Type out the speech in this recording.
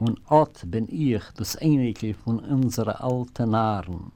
und ot bin ich das Einige von unseren alten Nahren.